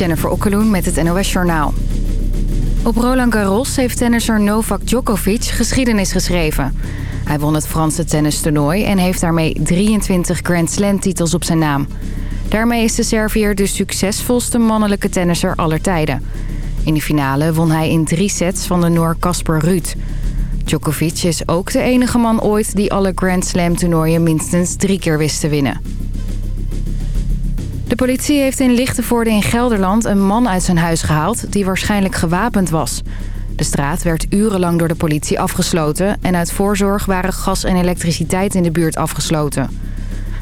Jennifer Okkeloen met het NOS Journaal. Op Roland Garros heeft tennisser Novak Djokovic geschiedenis geschreven. Hij won het Franse tennistoernooi en heeft daarmee 23 Grand Slam titels op zijn naam. Daarmee is de Serviër de succesvolste mannelijke tennisser aller tijden. In de finale won hij in drie sets van de Noor Casper Ruud. Djokovic is ook de enige man ooit die alle Grand Slam toernooien minstens drie keer wist te winnen. De politie heeft in Lichtenvoorde in Gelderland een man uit zijn huis gehaald... die waarschijnlijk gewapend was. De straat werd urenlang door de politie afgesloten... en uit voorzorg waren gas en elektriciteit in de buurt afgesloten.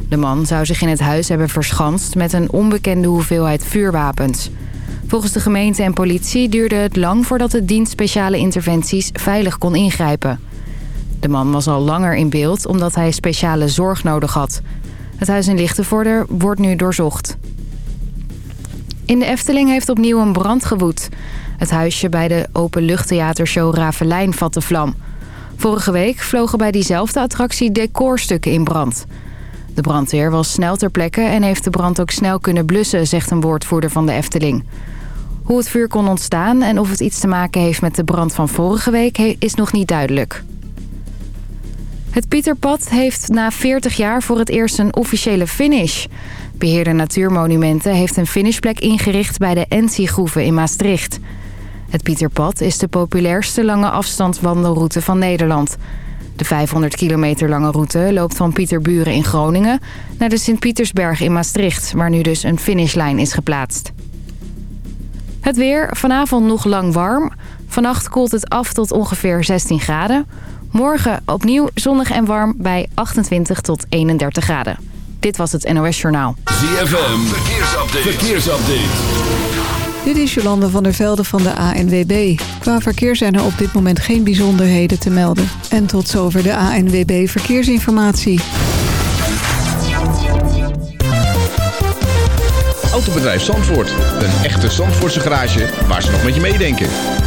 De man zou zich in het huis hebben verschanst met een onbekende hoeveelheid vuurwapens. Volgens de gemeente en politie duurde het lang voordat de dienst speciale interventies veilig kon ingrijpen. De man was al langer in beeld omdat hij speciale zorg nodig had... Het huis in Lichtenvoorde wordt nu doorzocht. In de Efteling heeft opnieuw een brand gewoed. Het huisje bij de openluchttheatershow Ravelijn vatte vlam. Vorige week vlogen bij diezelfde attractie decorstukken in brand. De brandweer was snel ter plekke en heeft de brand ook snel kunnen blussen, zegt een woordvoerder van de Efteling. Hoe het vuur kon ontstaan en of het iets te maken heeft met de brand van vorige week is nog niet duidelijk. Het Pieterpad heeft na 40 jaar voor het eerst een officiële finish. Beheerder Natuurmonumenten heeft een finishplek ingericht bij de Ensi-groeven in Maastricht. Het Pieterpad is de populairste lange afstandswandelroute van Nederland. De 500 kilometer lange route loopt van Pieterburen in Groningen... naar de Sint-Pietersberg in Maastricht, waar nu dus een finishlijn is geplaatst. Het weer, vanavond nog lang warm. Vannacht koelt het af tot ongeveer 16 graden. Morgen opnieuw zonnig en warm bij 28 tot 31 graden. Dit was het NOS Journaal. ZFM, verkeersupdate. verkeersupdate. Dit is Jolande van der Velde van de ANWB. Qua verkeer zijn er op dit moment geen bijzonderheden te melden. En tot zover de ANWB Verkeersinformatie. Autobedrijf Zandvoort. Een echte Zandvoortse garage waar ze nog met je meedenken.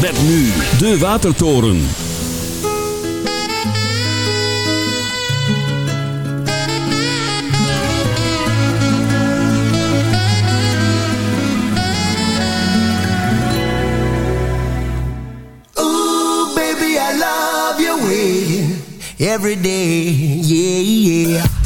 Met nu de Watertoren. Ooh, baby, I love your way every day, yeah, yeah.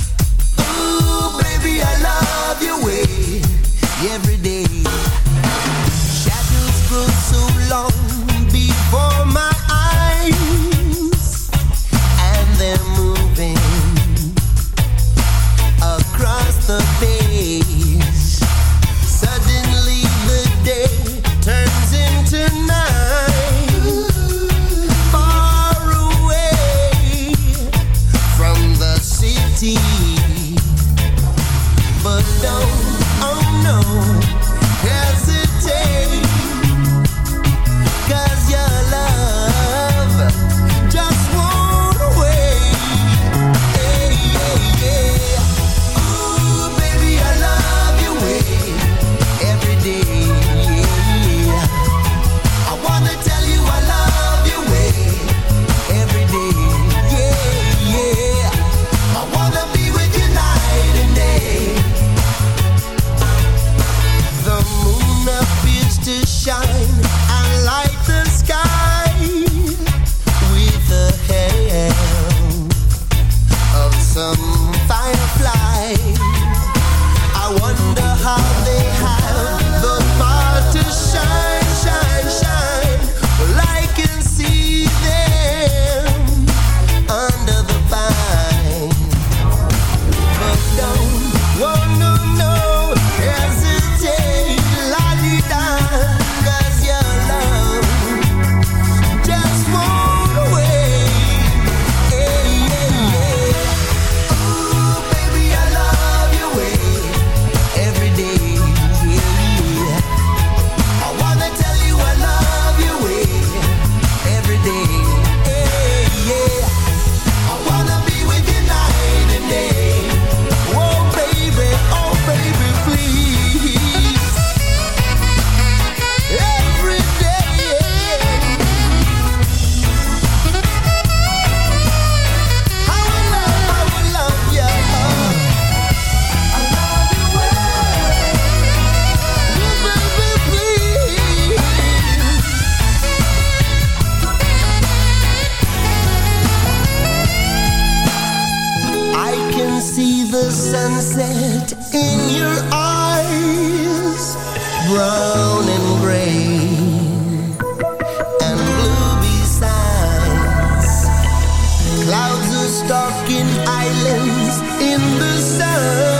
sunset in your eyes, brown and gray, and blue besides. Clouds are stalking islands in the sun.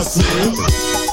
Pain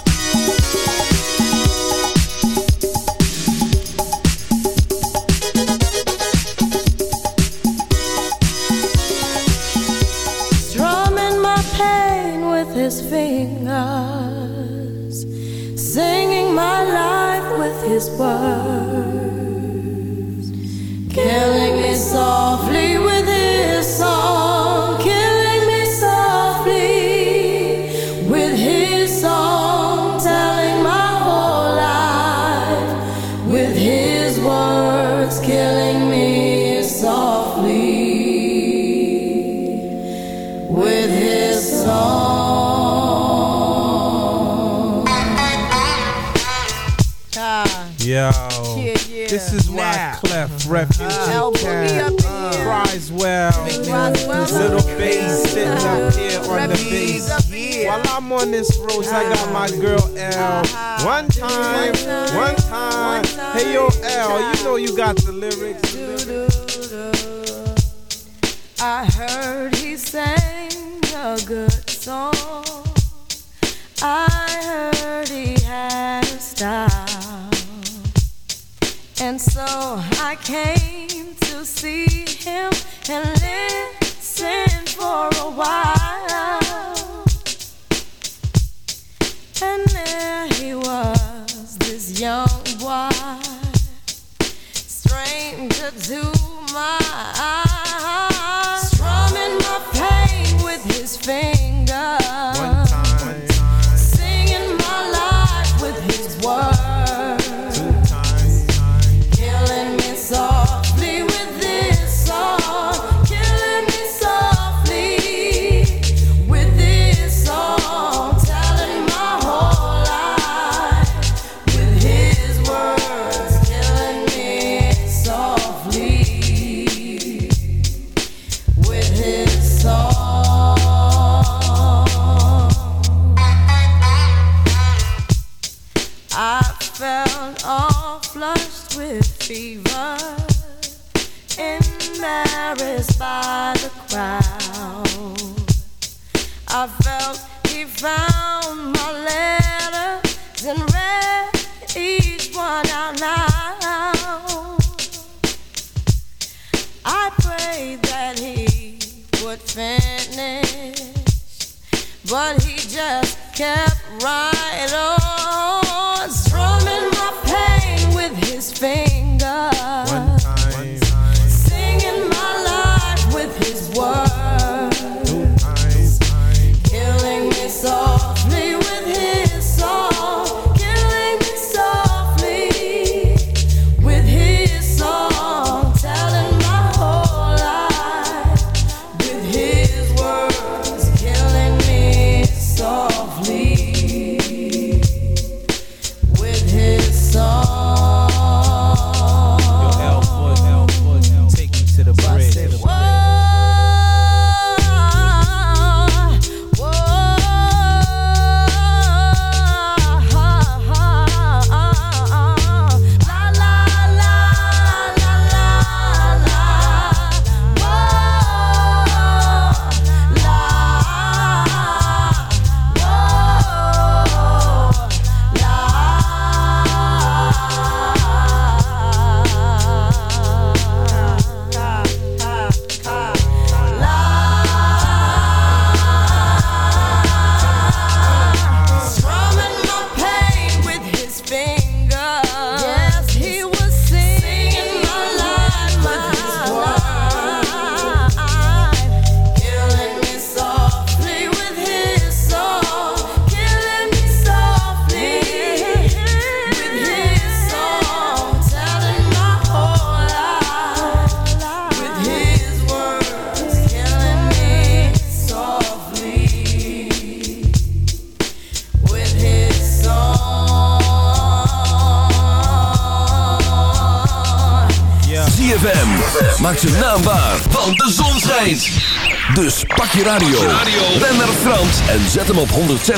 106.9.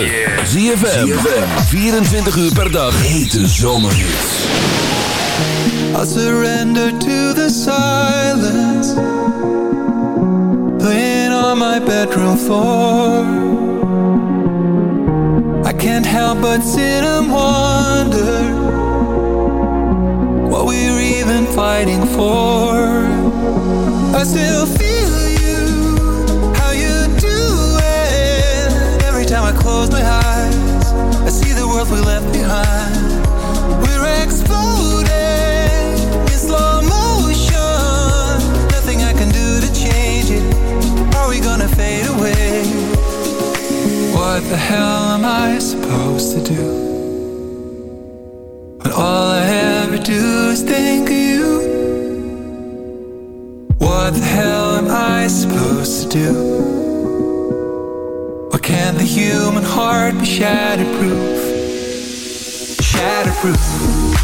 je ZFM. 24 uur per dag. Hete zomerhits. I surrender to the silence. Playing on my bedroom floor. I can't help but sit and wonder. What we're even fighting for. I still feel what the hell am I supposed to do? When all I ever do is think of you What the hell am I supposed to do? Why can the human heart be shatterproof? Shatterproof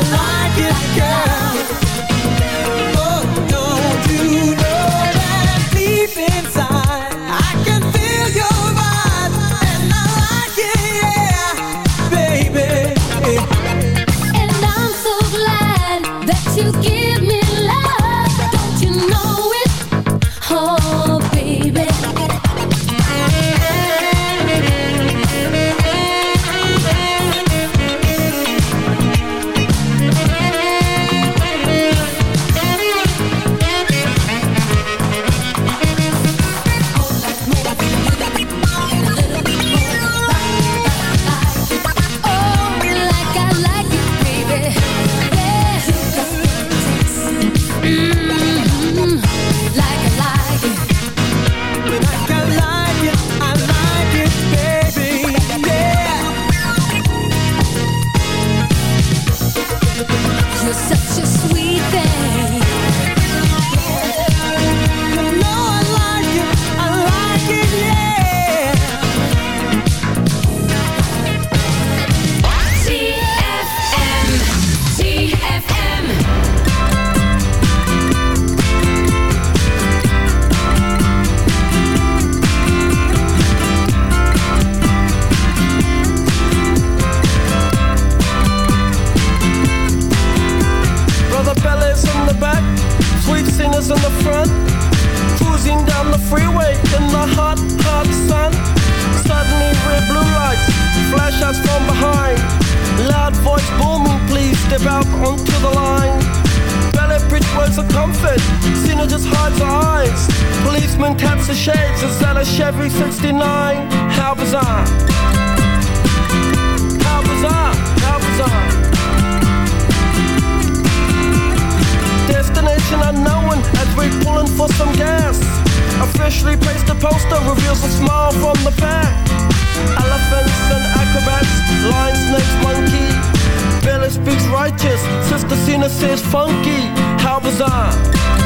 like it, girl. Taps the shades and sell a Chevy 69. How bizarre. How bizarre, how bizarre. Destination unknown as we're pulling for some gas. Officially placed a poster reveals a smile from the pack. Elephants and acrobats, lion, snakes, monkey. Billy speaks righteous, Sister Cena says funky. How bizarre!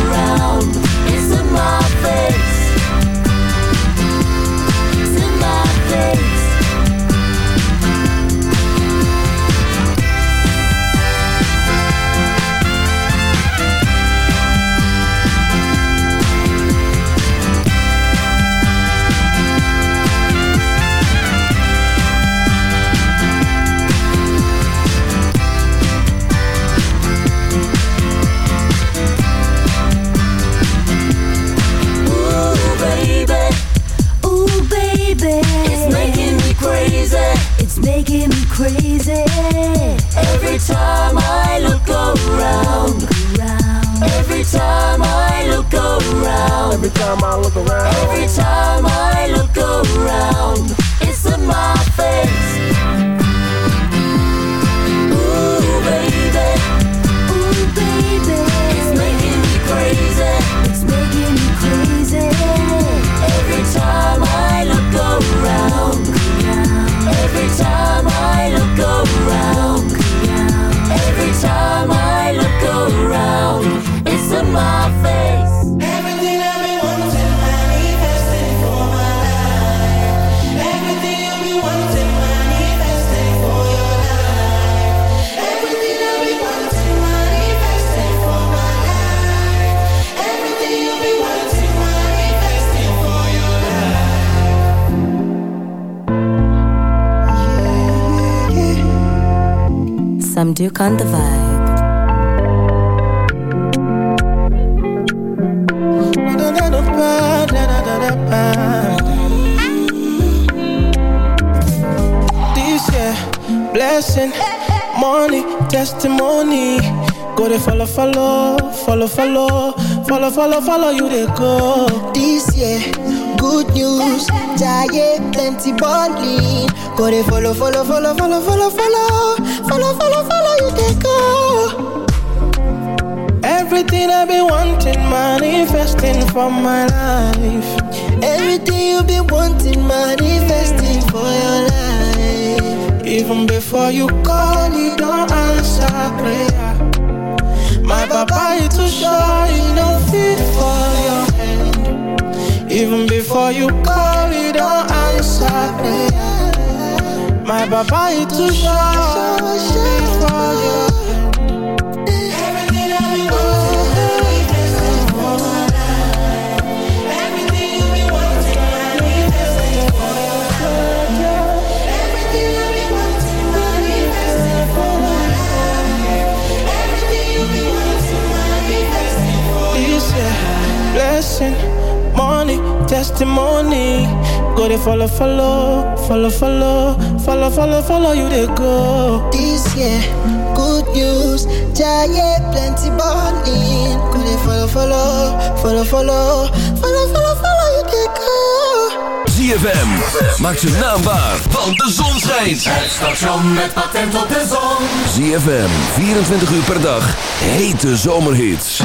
On the vibe. This year, blessing, money, testimony. Go to follow, follow, follow, follow, follow, follow, follow you they go. This year, good news, giant plenty balling. Go they follow, follow, follow, follow, follow, follow, follow, follow, follow you they go. Everything I've been wanting, manifesting for my life. Everything you've been wanting, manifesting for your life. Even before you call, you don't answer prayer. My papa is too shy, you don't fit for. Even before you call, you don't answer. My papa is too fit for your testimony. Go they follow, follow, follow, follow, follow, follow, follow you they go. This year, good news, giant plenty burning. Go they follow, follow, follow, follow, follow, follow, follow you they go. ZFM, maak zijn naam waar, want de zon schijnt. Het station met patent op de zon. ZFM, 24 uur per dag, hete zomerhits.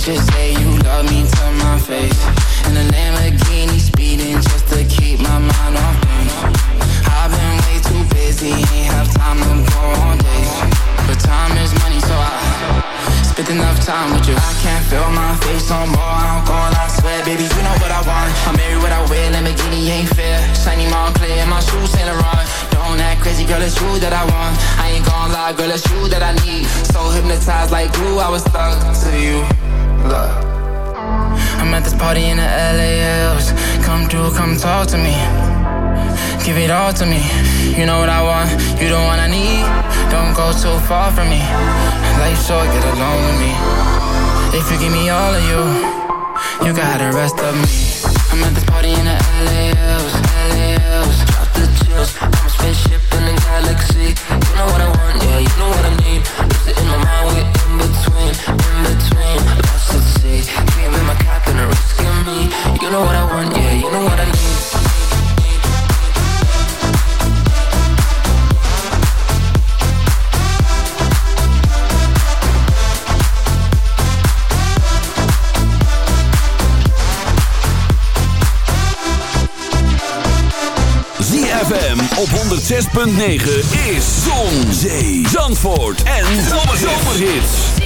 Just say you love me to my face. In a Lamborghini speeding just to keep my mind off things. I've been way too busy, ain't have time to go on dates. But time is money, so I spend enough time with you. I can't feel my face no more, I'm going, I swear, baby, you know what I want. I'm married what I wear, Lamborghini ain't fair. Shiny Montclair, my shoes Saint Laurent. Don't act crazy, girl, it's you that I want. I ain't gonna lie, girl, it's you that I need. So hypnotized like glue, I was stuck to you. Look. I'm at this party in the LA hills. Come through, come talk to me. Give it all to me. You know what I want, you the one I need. Don't go too far from me. Life short, get along with me. If you give me all of you, you got the rest of me. I'm at this party in the LA hills, LA hills. Drop the chills. I'm a spaceship in the galaxy. You know what I want, yeah, you know what I need. Lose it in my mind, we're in between, in between. Know what I want, yeah, you know what I need. ZFM op 106.9 is Zon, Zee, Zandvoort en Zomerhits.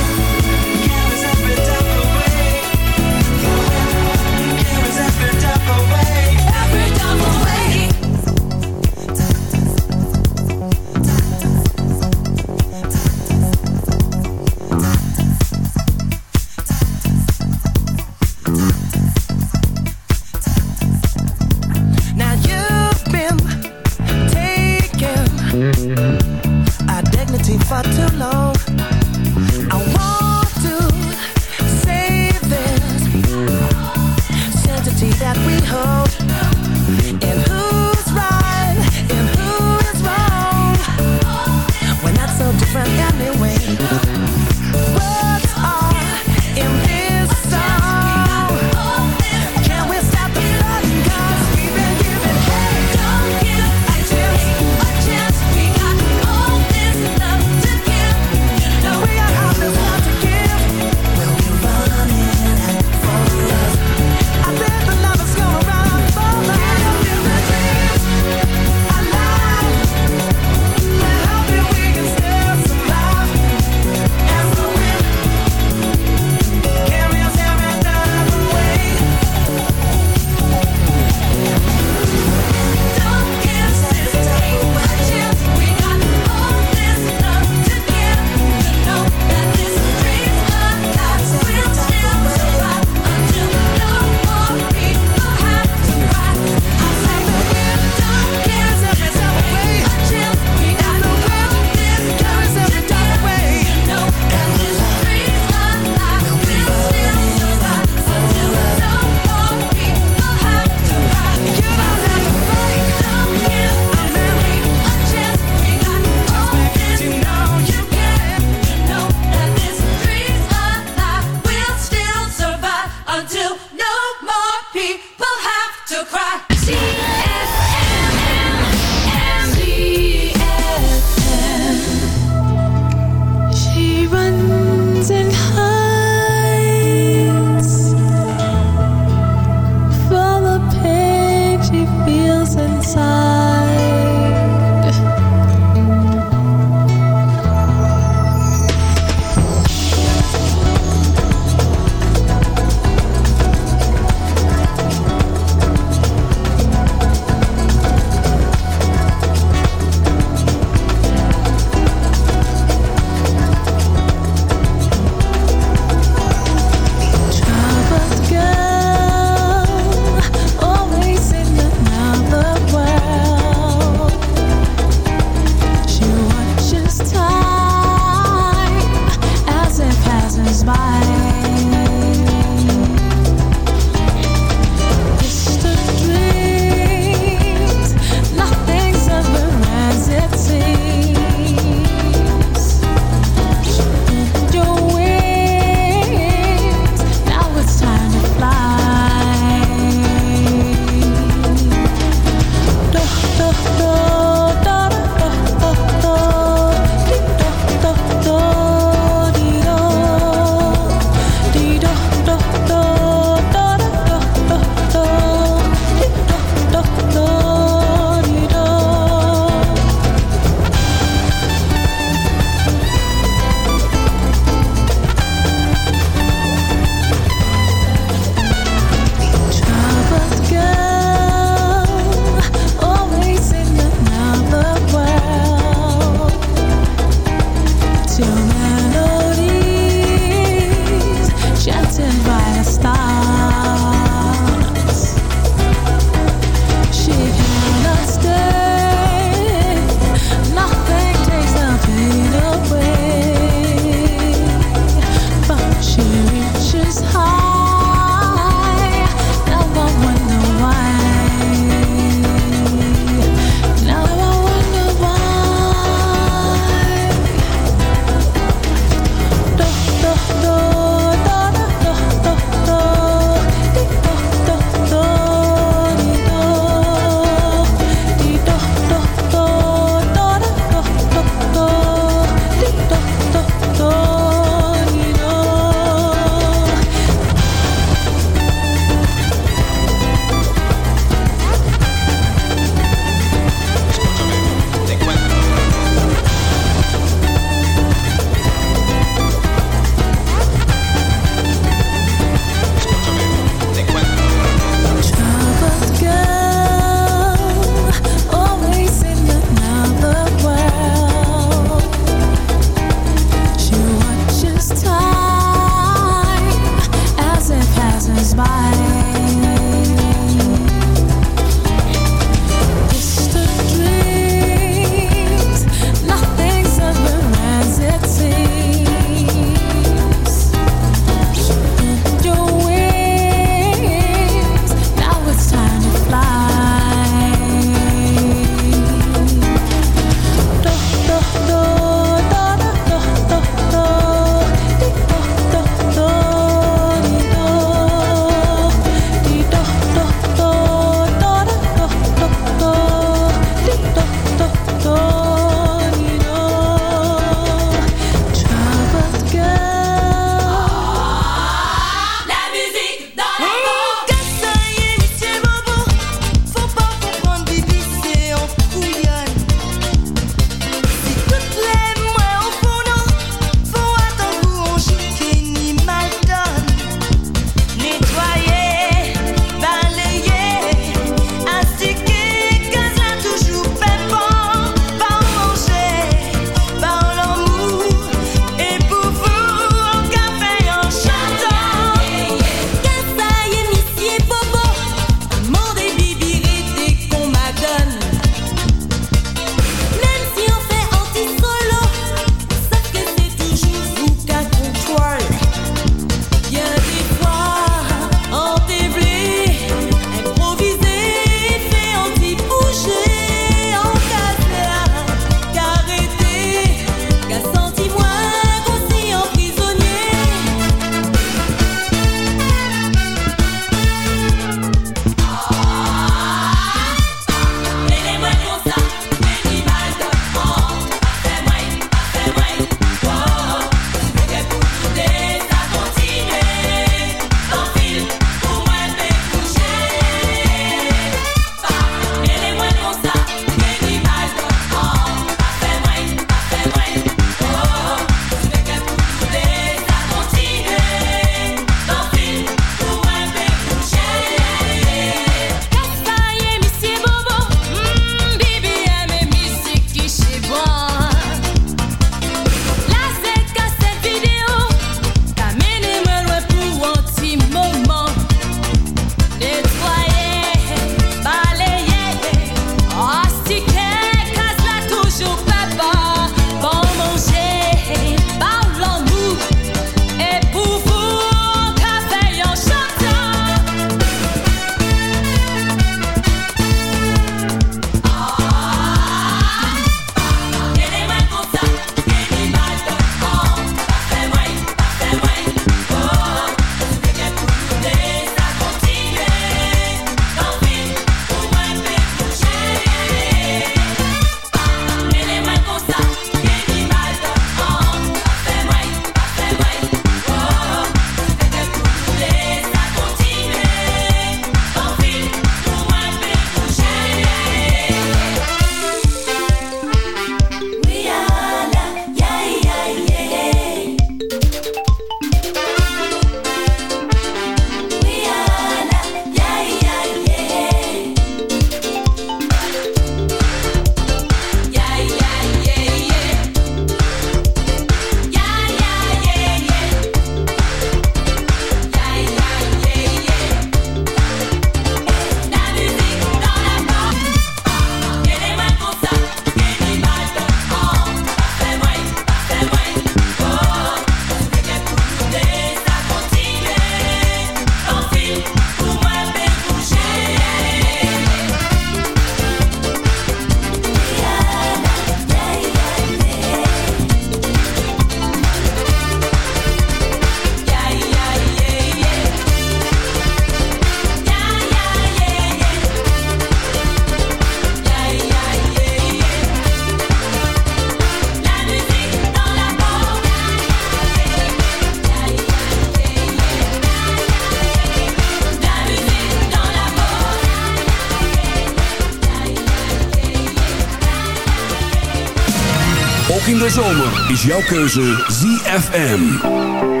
jouw keuze ZFM.